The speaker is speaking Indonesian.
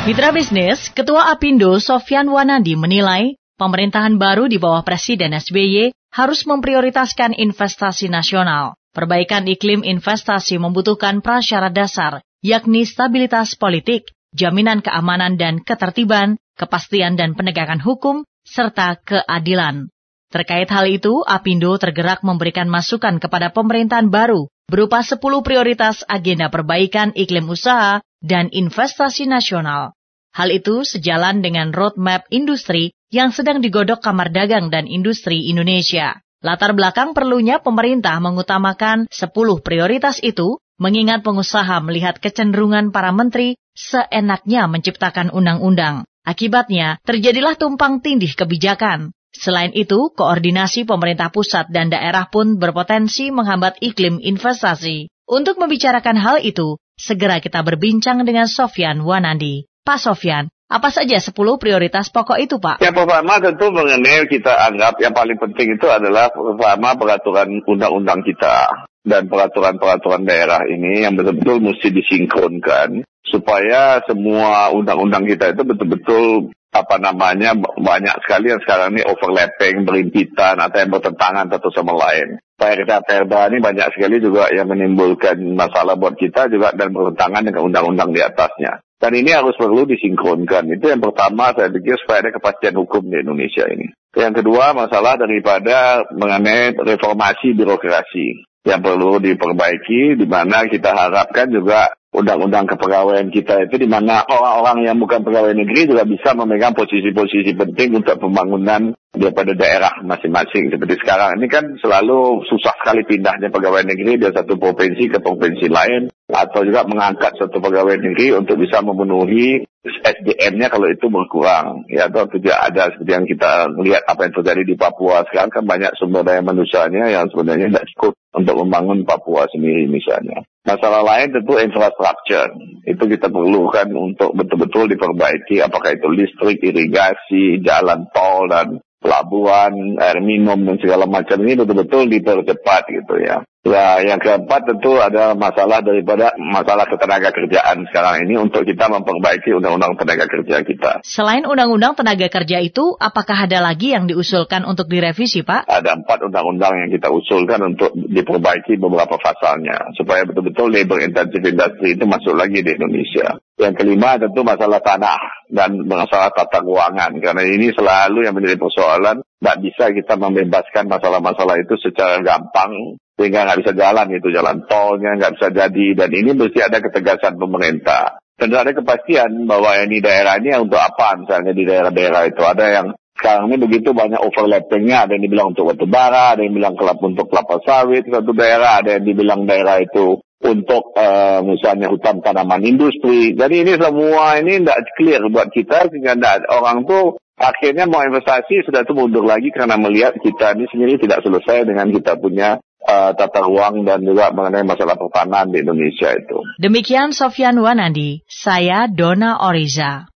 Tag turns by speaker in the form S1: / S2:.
S1: Mitra bisnis, Ketua Apindo Sofyan Wanandi menilai pemerintahan baru di bawah Presiden SBY harus memprioritaskan investasi nasional. Perbaikan iklim investasi membutuhkan prasyarat dasar, yakni stabilitas politik, jaminan keamanan dan ketertiban, kepastian dan penegakan hukum, serta keadilan. Terkait hal itu, Apindo tergerak memberikan masukan kepada pemerintahan baru berupa 10 prioritas agenda perbaikan iklim usaha dan investasi nasional. Hal itu sejalan dengan roadmap industri yang sedang digodok Kamar Dagang dan Industri Indonesia. Latar belakang perlunya pemerintah mengutamakan 10 prioritas itu, mengingat pengusaha melihat kecenderungan para menteri seenaknya menciptakan undang-undang. Akibatnya, terjadilah tumpang tindih kebijakan. Selain itu, koordinasi pemerintah pusat dan daerah pun berpotensi menghambat iklim investasi. Untuk membicarakan hal itu, segera kita berbincang dengan Sofyan Wanandi. Pak Sofyan, apa saja 10 prioritas pokok itu, Pak?
S2: Yang pertama tentu mengenai kita anggap yang paling penting itu adalah pertama peraturan undang-undang kita dan peraturan-peraturan daerah ini yang betul-betul mesti disinkronkan supaya semua undang-undang kita itu betul-betul apa namanya banyak sekali yang sekarang ini overlapping, berimpitan atau yang bertentangan satu sama lain. Perda perda ini banyak sekali juga yang menimbulkan masalah buat kita juga dan bertentangan dengan undang-undang di atasnya. Dan ini harus perlu disinkronkan. Itu yang pertama saya pikir supaya ada kepastian hukum di Indonesia ini. Yang kedua masalah daripada mengenai reformasi birokrasi yang perlu diperbaiki, di mana kita harapkan juga undang-undang kepegawaian kita itu di mana orang-orang yang bukan pegawai negeri juga bisa memegang posisi-posisi penting untuk pembangunan daripada daerah masing-masing. Seperti sekarang ini kan selalu susah sekali pindahnya pegawai negeri dari satu provinsi ke provinsi lain atau juga mengangkat satu pegawai negeri untuk bisa memenuhi SDM-nya kalau itu berkurang ya atau tidak ada seperti yang kita lihat apa yang terjadi di Papua. Sekarang kan banyak sumber daya manusianya yang sebenarnya tidak cukup untuk membangun Papua sendiri misalnya. Masalah lain tentu infrastruktur. Itu kita perlukan untuk betul-betul diperbaiki. Apakah itu listrik, irigasi, jalan tol dan pelabuhan, air minum dan segala macam ini betul-betul dipercepat gitu ya. Ya, yang keempat tentu ada masalah daripada masalah ketenaga kerjaan sekarang ini untuk kita memperbaiki undang-undang tenaga kerja kita.
S1: Selain undang-undang tenaga kerja itu, apakah ada lagi yang diusulkan untuk direvisi, Pak?
S2: Ada empat undang-undang yang kita usulkan untuk diperbaiki beberapa pasalnya, supaya betul-betul labor intensive industry itu masuk lagi di Indonesia. Yang kelima tentu masalah tanah dan masalah tata keuangan, karena ini selalu yang menjadi persoalan, tidak bisa kita membebaskan masalah-masalah itu secara gampang sehingga nggak bisa jalan itu jalan tolnya nggak bisa jadi. Dan ini mesti ada ketegasan pemerintah. Dan ada kepastian bahwa ini daerah ini untuk apa? Misalnya di daerah-daerah itu ada yang sekarang ini begitu banyak overlappingnya. Ada yang dibilang untuk batu bara ada yang bilang kelap untuk kelapa sawit. Satu daerah ada yang dibilang daerah itu untuk uh, misalnya hutan tanaman industri jadi ini semua ini tidak clear buat kita sehingga tidak, orang tuh akhirnya mau investasi sudah itu mundur lagi karena melihat kita ini sendiri tidak selesai dengan kita punya uh, tata ruang dan juga mengenai masalah pertanahan di Indonesia itu.
S1: Demikian Sofyan Wanandi, saya Dona Oriza.